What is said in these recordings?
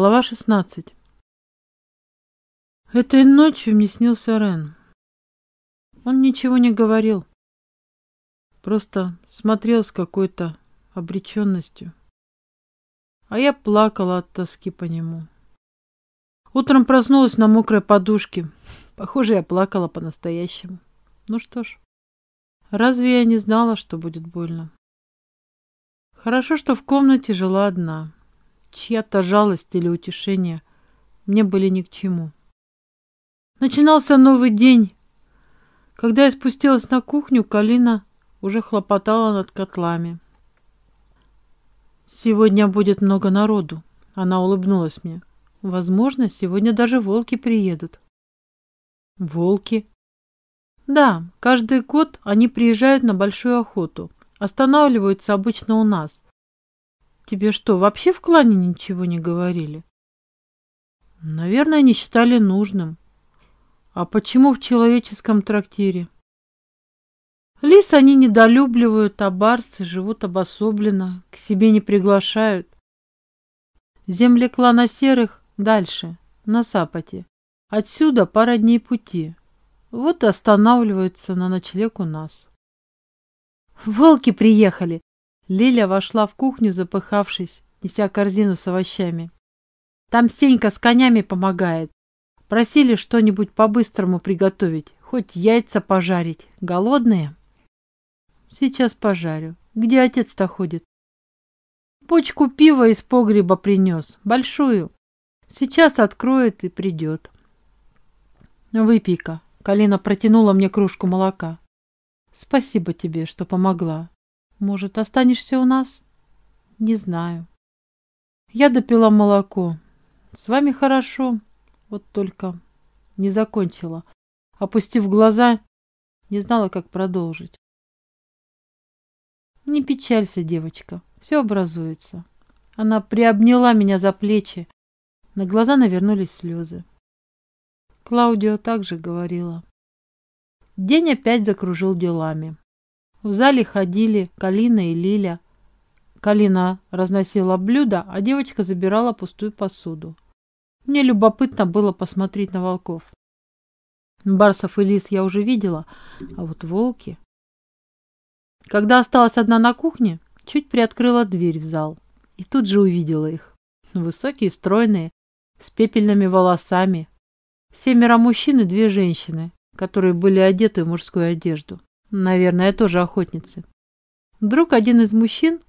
Глава 16 Этой ночью мне снился Рен. Он ничего не говорил, просто смотрел с какой-то обреченностью. А я плакала от тоски по нему. Утром проснулась на мокрой подушке. Похоже, я плакала по-настоящему. Ну что ж, разве я не знала, что будет больно? Хорошо, что в комнате жила одна. Чья-то жалость или утешение мне были ни к чему. Начинался новый день. Когда я спустилась на кухню, Калина уже хлопотала над котлами. «Сегодня будет много народу», — она улыбнулась мне. «Возможно, сегодня даже волки приедут». «Волки?» «Да, каждый год они приезжают на большую охоту. Останавливаются обычно у нас. Тебе что, вообще в клане ничего не говорили? Наверное, не считали нужным. А почему в человеческом трактире? Лис они недолюбливают, а барсы живут обособленно, к себе не приглашают. Земли клана серых дальше, на западе. Отсюда пара дней пути. Вот и останавливаются на ночлег у нас. Волки приехали, Лиля вошла в кухню, запыхавшись, неся корзину с овощами. Там Сенька с конями помогает. Просили что-нибудь по-быстрому приготовить, хоть яйца пожарить. Голодные? Сейчас пожарю. Где отец-то ходит? Почку пива из погреба принес, большую. Сейчас откроет и придет. Выпей-ка. Калина протянула мне кружку молока. Спасибо тебе, что помогла. Может, останешься у нас? Не знаю. Я допила молоко. С вами хорошо. Вот только не закончила. Опустив глаза, не знала, как продолжить. Не печалься, девочка. Все образуется. Она приобняла меня за плечи. На глаза навернулись слезы. Клаудио также говорила. День опять закружил делами. В зале ходили Калина и Лиля. Калина разносила блюда, а девочка забирала пустую посуду. Мне любопытно было посмотреть на волков. Барсов и лис я уже видела, а вот волки... Когда осталась одна на кухне, чуть приоткрыла дверь в зал и тут же увидела их. Высокие, стройные, с пепельными волосами. Семеро мужчин и две женщины, которые были одеты в мужскую одежду. Наверное, тоже охотницы. Вдруг один из мужчин,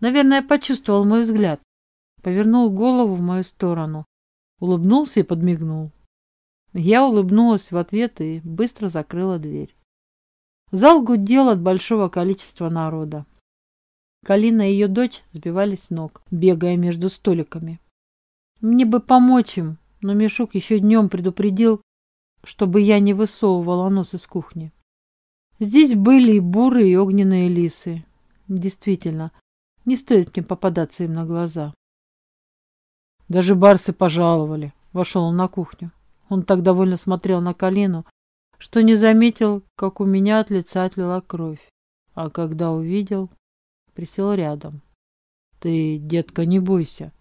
наверное, почувствовал мой взгляд, повернул голову в мою сторону, улыбнулся и подмигнул. Я улыбнулась в ответ и быстро закрыла дверь. Зал гудел от большого количества народа. Калина и ее дочь сбивались с ног, бегая между столиками. Мне бы помочь им, но Мишук еще днем предупредил, чтобы я не высовывала нос из кухни. Здесь были и бурые, и огненные лисы. Действительно, не стоит мне попадаться им на глаза. Даже барсы пожаловали. Вошел он на кухню. Он так довольно смотрел на Калину, что не заметил, как у меня от лица отлила кровь. А когда увидел, присел рядом. Ты, детка, не бойся.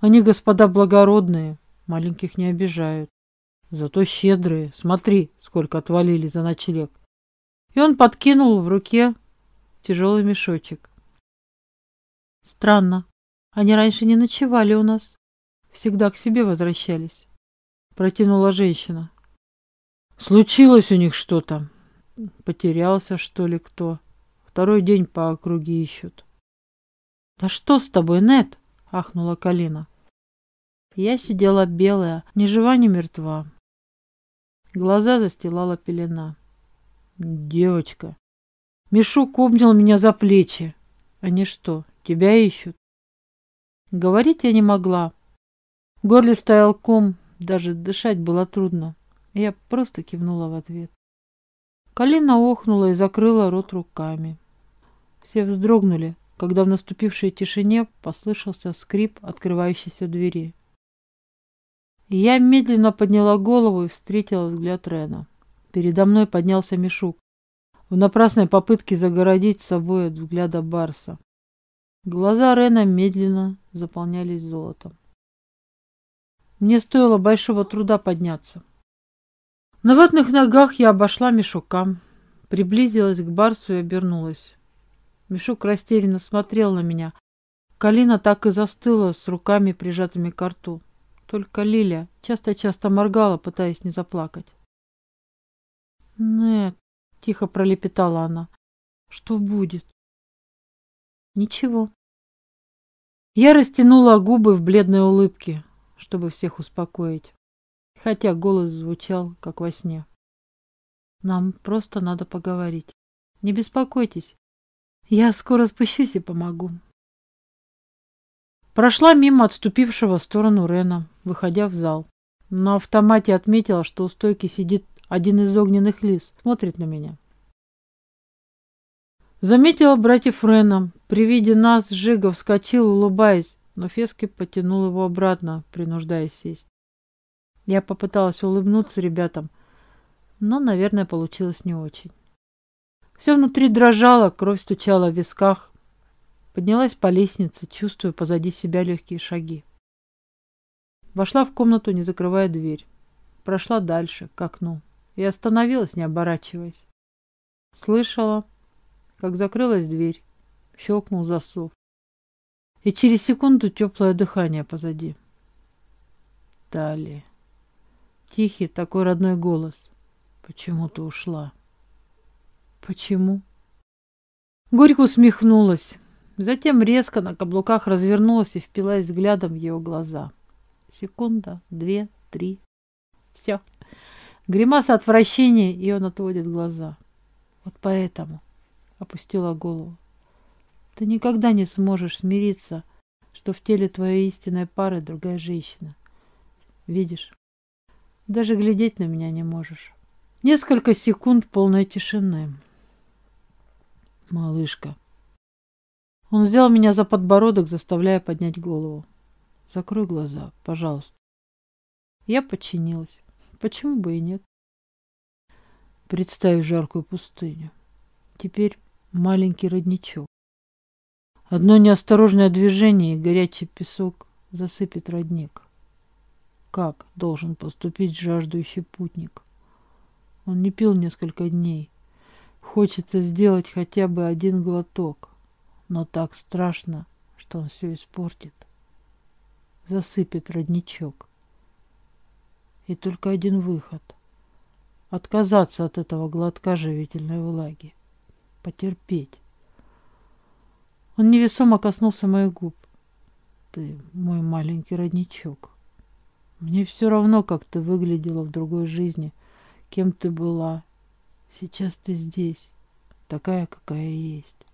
Они, господа благородные, маленьких не обижают. Зато щедрые. Смотри, сколько отвалили за ночлег. И он подкинул в руке тяжелый мешочек. Странно. Они раньше не ночевали у нас. Всегда к себе возвращались. Протянула женщина. Случилось у них что-то. Потерялся, что ли, кто. Второй день по округе ищут. Да что с тобой, Нет? Ахнула Калина. Я сидела белая, ни жива, ни мертва. Глаза застилала пелена. Девочка. Мишук обнял меня за плечи. Они что, тебя ищут? Говорить я не могла. В горле стоял ком, даже дышать было трудно. Я просто кивнула в ответ. Калина охнула и закрыла рот руками. Все вздрогнули, когда в наступившей тишине послышался скрип открывающейся двери. Я медленно подняла голову и встретила взгляд Рена. Передо мной поднялся мешок. В напрасной попытке загородить собой от взгляда Барса. Глаза Рена медленно заполнялись золотом. Мне стоило большого труда подняться. На ватных ногах я обошла мешука, приблизилась к Барсу и обернулась. Мешок растерянно смотрел на меня. Калина так и застыла с руками, прижатыми к рту. Только Лиля часто-часто моргала, пытаясь не заплакать. «Нет», — тихо пролепетала она, — «что будет?» «Ничего». Я растянула губы в бледной улыбке, чтобы всех успокоить, хотя голос звучал, как во сне. «Нам просто надо поговорить. Не беспокойтесь, я скоро спущусь и помогу». Прошла мимо отступившего в сторону Рена, выходя в зал. На автомате отметила, что у стойки сидит один из огненных лис, смотрит на меня. Заметила братьев Рена. При виде нас Жига вскочил, улыбаясь, но Фески потянул его обратно, принуждая сесть. Я попыталась улыбнуться ребятам, но, наверное, получилось не очень. Все внутри дрожало, кровь стучала в висках, Поднялась по лестнице, чувствуя позади себя легкие шаги. Вошла в комнату, не закрывая дверь. Прошла дальше, к окну, и остановилась, не оборачиваясь. Слышала, как закрылась дверь, щелкнул засов. И через секунду теплое дыхание позади. Далее. Тихий, такой родной голос. Почему ты ушла? Почему? Горько усмехнулась. Затем резко на каблуках развернулась и впилась взглядом в его глаза. Секунда, две, три. Все. Гримаса отвращения, и он отводит глаза. Вот поэтому опустила голову. Ты никогда не сможешь смириться, что в теле твоей истинной пары другая женщина. Видишь, даже глядеть на меня не можешь. Несколько секунд полной тишины. Малышка, он взял меня за подбородок, заставляя поднять голову. Закрой глаза, пожалуйста. Я подчинилась. Почему бы и нет? Представь жаркую пустыню. Теперь маленький родничок. Одно неосторожное движение, и горячий песок засыпет родник. Как должен поступить жаждущий путник? Он не пил несколько дней. Хочется сделать хотя бы один глоток но так страшно, что он все испортит. Засыпет родничок. И только один выход — отказаться от этого глотка живительной влаги. Потерпеть. Он невесомо коснулся моих губ. Ты мой маленький родничок. Мне все равно, как ты выглядела в другой жизни, кем ты была. Сейчас ты здесь, такая, какая есть.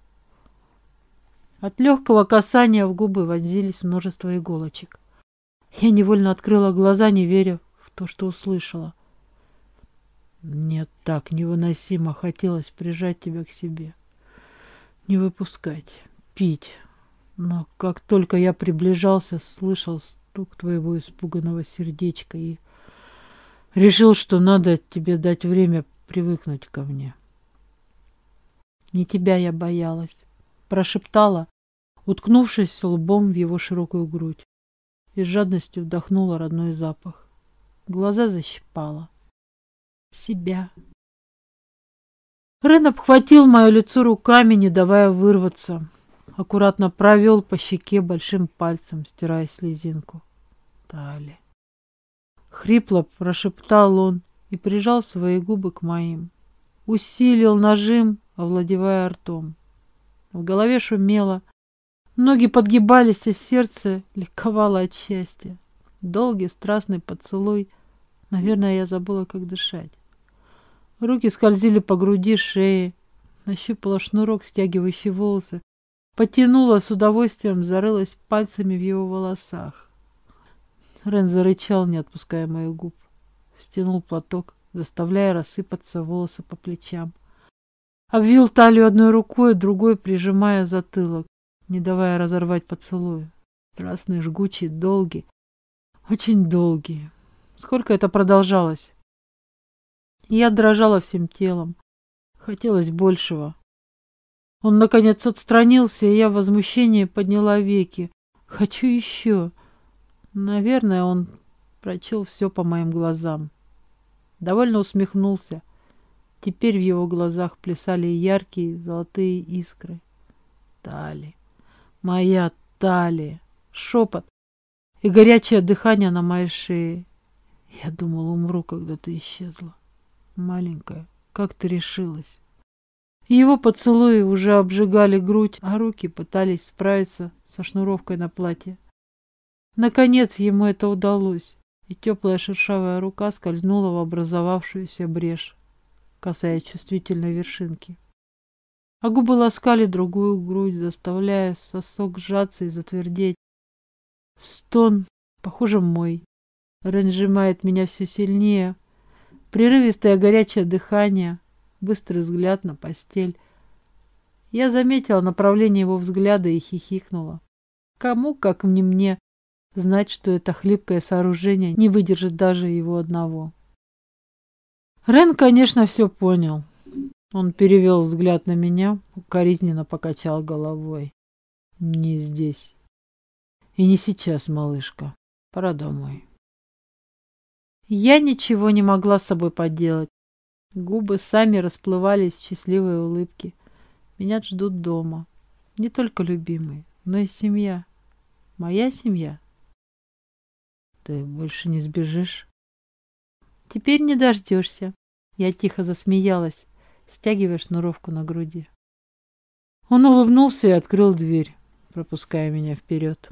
От легкого касания в губы вонзились множество иголочек. Я невольно открыла глаза, не веря то, что услышала. Мне так невыносимо хотелось прижать тебя к себе. Не выпускать, пить. Но как только я приближался, слышал стук твоего испуганного сердечка и решил, что надо тебе дать время привыкнуть ко мне. Не тебя я боялась прошептала, уткнувшись лбом в его широкую грудь, и с жадностью вдохнула родной запах. Глаза защипала. Себя. Рен обхватил мое лицо руками, не давая вырваться. Аккуратно провел по щеке большим пальцем, стирая слезинку. Тали. Хрипло прошептал он и прижал свои губы к моим. Усилил нажим, овладевая ртом. В голове шумело. Ноги подгибались, и сердце ликовало от счастья. Долгий страстный поцелуй. Наверное, я забыла, как дышать. Руки скользили по груди, шее. Нащупала шнурок, стягивающий волосы. Потянула с удовольствием, зарылась пальцами в его волосах. Рен зарычал, не отпуская моих губ. Стянул платок, заставляя рассыпаться волосы по плечам. Обвил талию одной рукой, другой прижимая затылок, не давая разорвать поцелуй. Страстный, жгучий, долгий. Очень долгий. Сколько это продолжалось? Я дрожала всем телом. Хотелось большего. Он, наконец, отстранился, и я в возмущении подняла веки. Хочу еще. Наверное, он Прочел все по моим глазам. Довольно усмехнулся. Теперь в его глазах плясали яркие золотые искры. Тали, моя Тали, шепот и горячее дыхание на моей шее. Я думал, умру, когда ты исчезла. Маленькая, как ты решилась? Его поцелуи уже обжигали грудь, а руки пытались справиться со шнуровкой на платье. Наконец ему это удалось, и теплая шершавая рука скользнула в образовавшуюся брешь, касаясь чувствительной вершинки. А губы ласкали другую грудь, заставляя сосок сжаться и затвердеть. Стон, похоже, мой. Рен сжимает меня все сильнее. Прерывистое горячее дыхание, быстрый взгляд на постель. Я заметила направление его взгляда и хихикнула. Кому, как мне мне, знать, что это хлипкое сооружение не выдержит даже его одного. Рен, конечно, все понял. Он перевел взгляд на меня, укоризненно покачал головой. Не здесь. И не сейчас, малышка. Пора домой. Я ничего не могла с собой поделать. Губы сами расплывались в счастливой улыбки. Меня ждут дома. Не только любимые, но и семья. Моя семья. Ты больше не сбежишь? Теперь не дождешься. Я тихо засмеялась, стягивая шнуровку на груди. Он улыбнулся и открыл дверь, пропуская меня вперед.